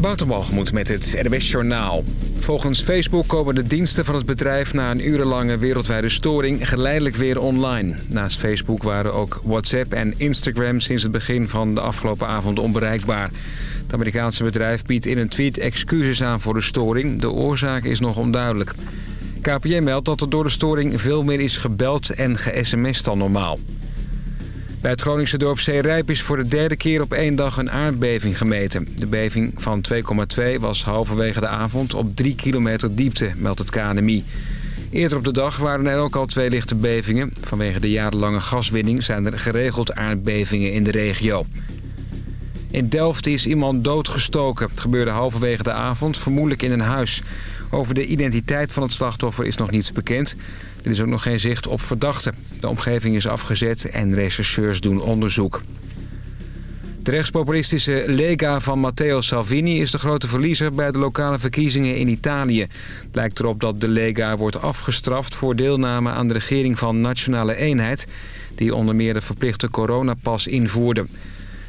Waterbalgemoed met het RWS Journaal. Volgens Facebook komen de diensten van het bedrijf... na een urenlange wereldwijde storing geleidelijk weer online. Naast Facebook waren ook WhatsApp en Instagram... sinds het begin van de afgelopen avond onbereikbaar. Het Amerikaanse bedrijf biedt in een tweet excuses aan voor de storing. De oorzaak is nog onduidelijk. KPN meldt dat er door de storing veel meer is gebeld en ge-sms'd dan normaal. Bij het Groningse dorp Zeerijp is voor de derde keer op één dag een aardbeving gemeten. De beving van 2,2 was halverwege de avond op 3 kilometer diepte, meldt het KNMI. Eerder op de dag waren er ook al twee lichte bevingen. Vanwege de jarenlange gaswinning zijn er geregeld aardbevingen in de regio. In Delft is iemand doodgestoken. Het gebeurde halverwege de avond, vermoedelijk in een huis. Over de identiteit van het slachtoffer is nog niets bekend. Er is ook nog geen zicht op verdachten. De omgeving is afgezet en rechercheurs doen onderzoek. De rechtspopulistische Lega van Matteo Salvini is de grote verliezer bij de lokale verkiezingen in Italië. Het lijkt erop dat de Lega wordt afgestraft voor deelname aan de regering van Nationale Eenheid... die onder meer de verplichte coronapas invoerde.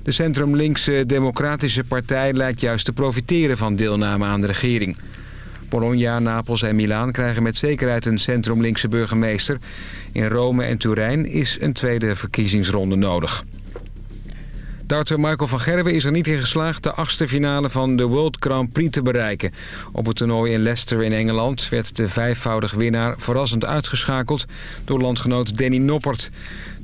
De centrum-linkse Democratische Partij lijkt juist te profiteren van deelname aan de regering. Bologna, Napels en Milaan krijgen met zekerheid een centrum-linkse burgemeester. In Rome en Turijn is een tweede verkiezingsronde nodig. Darter Michael van Gerwen is er niet in geslaagd de achtste finale van de World Grand Prix te bereiken. Op het toernooi in Leicester in Engeland werd de vijfvoudig winnaar verrassend uitgeschakeld door landgenoot Danny Noppert.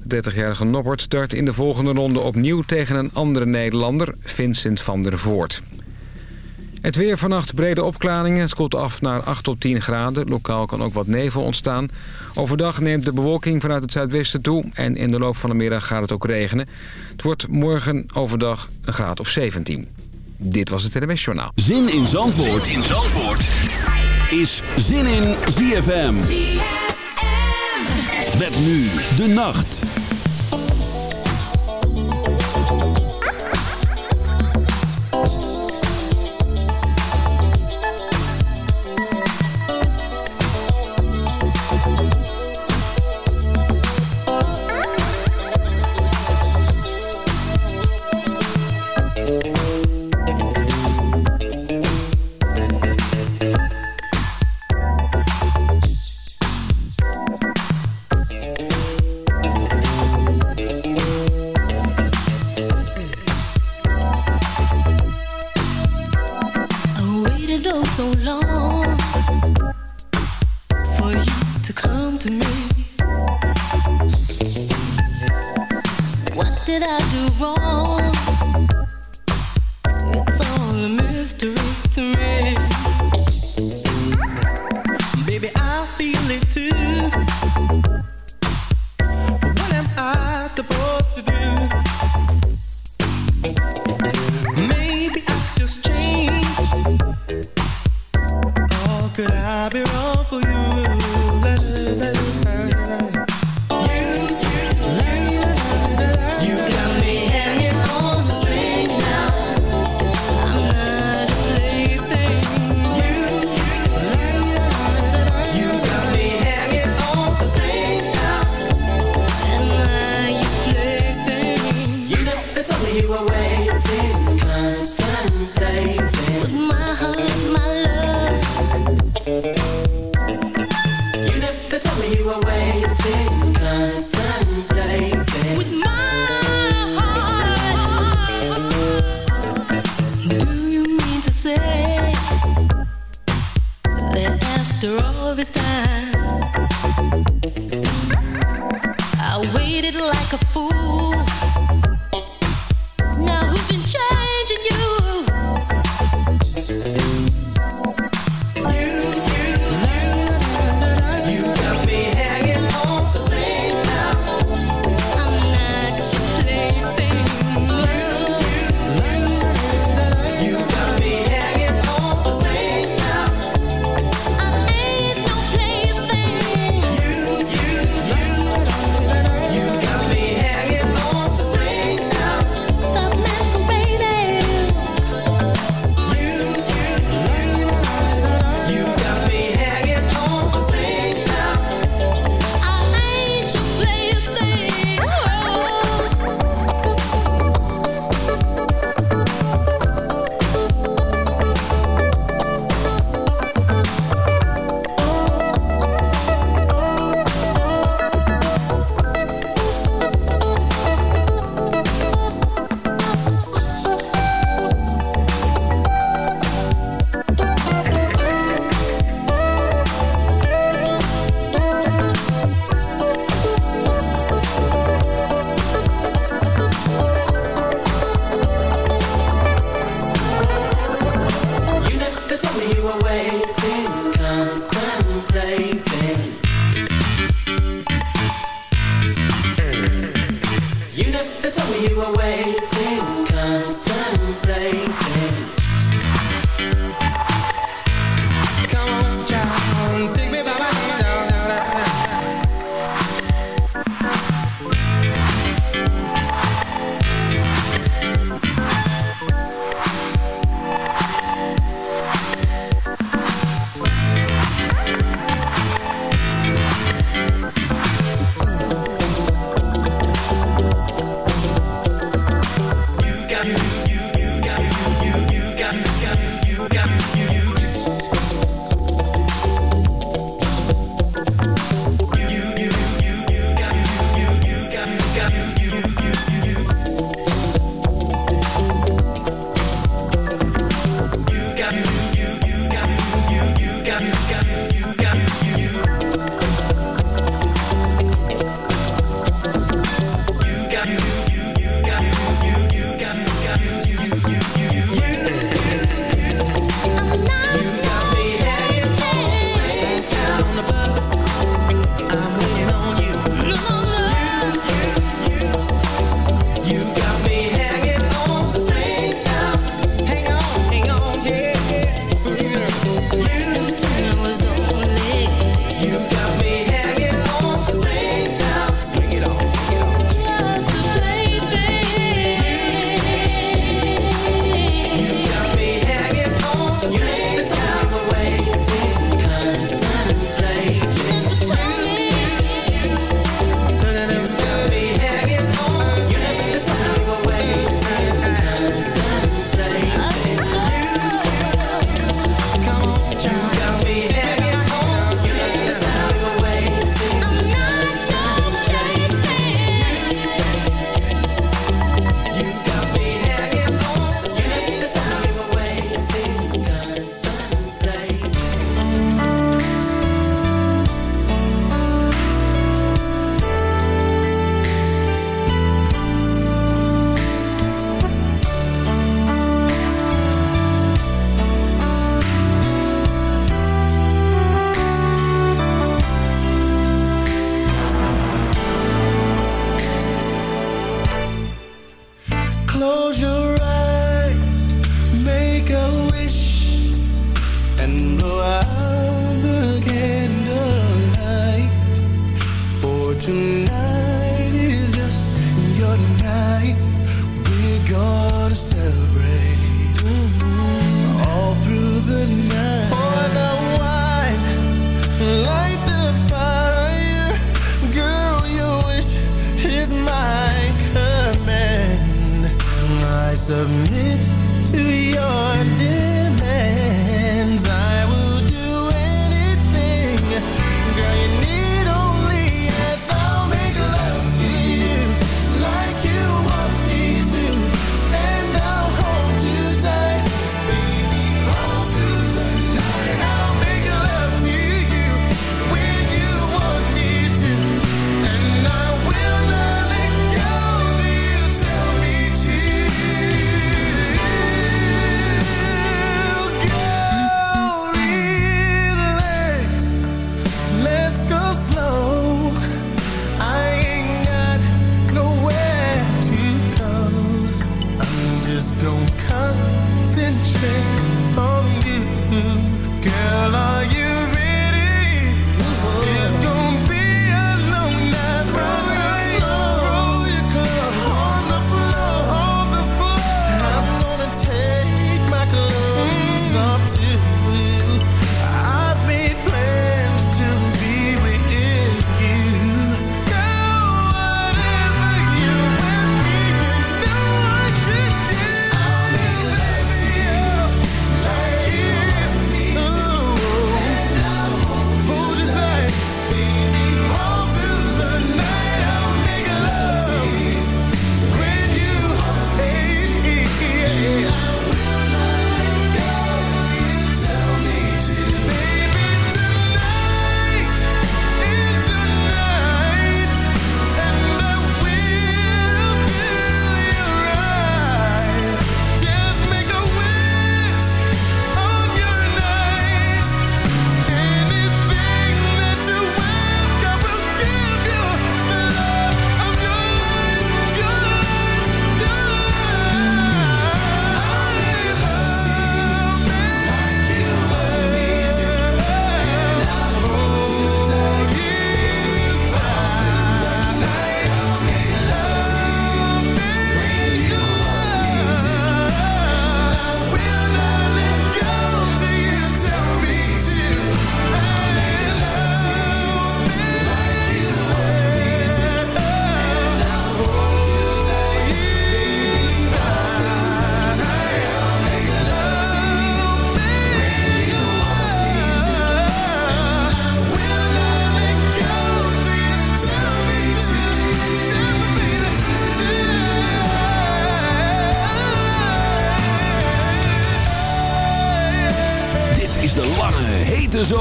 De 30-jarige Noppert dart in de volgende ronde opnieuw tegen een andere Nederlander, Vincent van der Voort. Het weer vannacht brede opklaringen. Het koelt af naar 8 tot 10 graden. Lokaal kan ook wat nevel ontstaan. Overdag neemt de bewolking vanuit het zuidwesten toe. En in de loop van de middag gaat het ook regenen. Het wordt morgen overdag een graad of 17. Dit was het NMS Journaal. Zin in Zandvoort, zin in Zandvoort. is Zin in ZFM. ZFM. Met nu de nacht.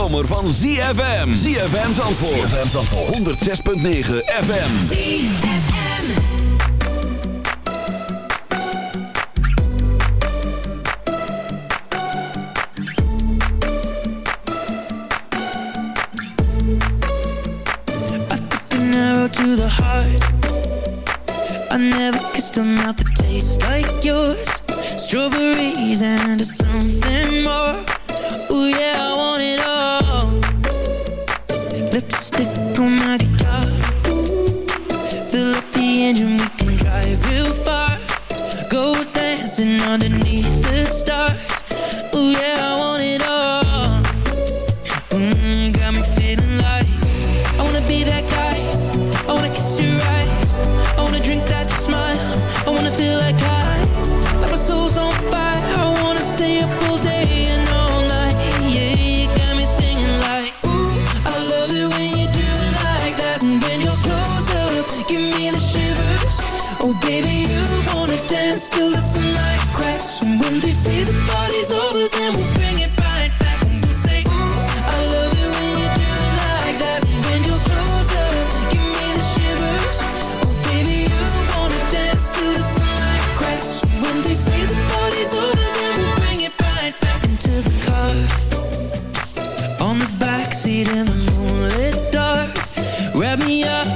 zomer van ZFM. ZFM Zandvoort. ZFM Zandvoort. 106.9 FM. ZFM. To the heart I never kissed a mouth that tastes like yours Strawberries and a Grab me up.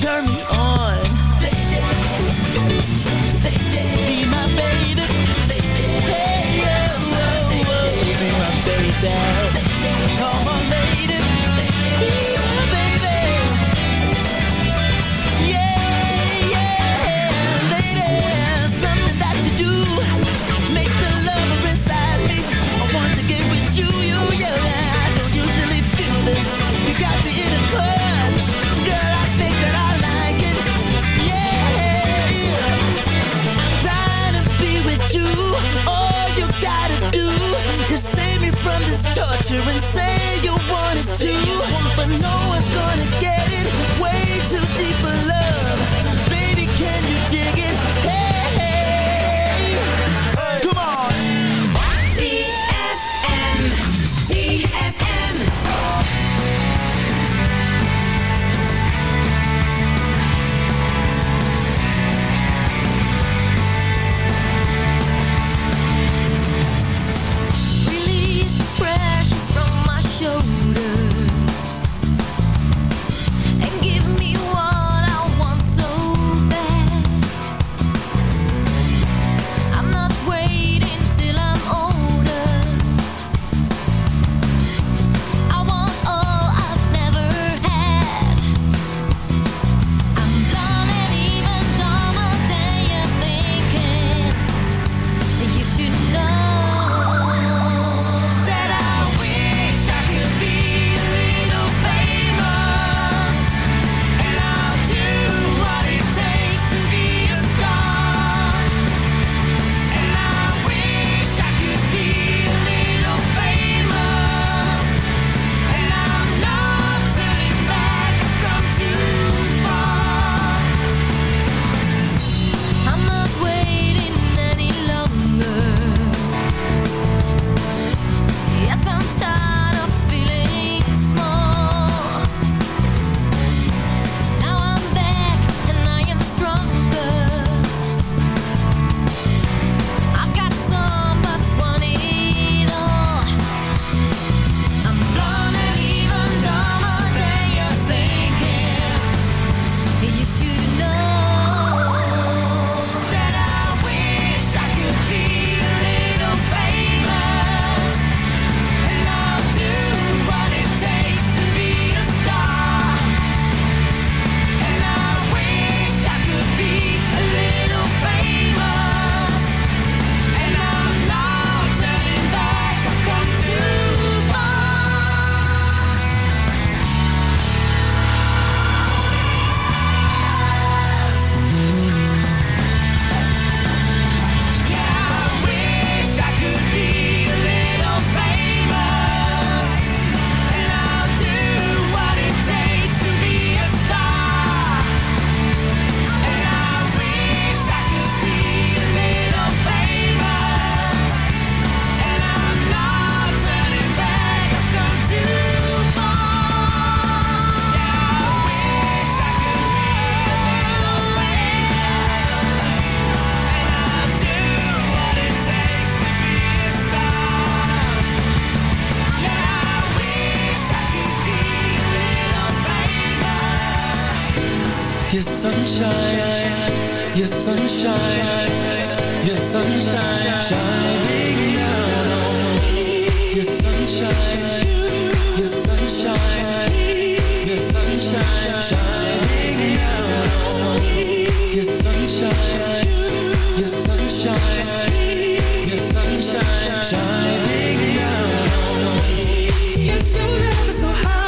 Turn me on. Your sunshine, your sunshine, your sunshine, shining now. Your sunshine, your sunshine, your sunshine, shining now. Your sunshine, your sunshine, your sunshine, shining now. Yes, your love is so high.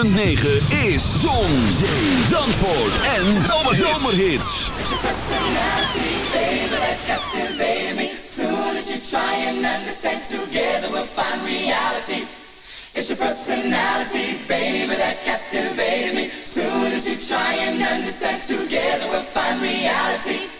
106.9 is Zon, Zee, Zandvoort en Zomerhits. Soon as you try and understand together we'll find reality. It's your personality, baby, that captivated me. Soon as you try and understand together we'll find reality.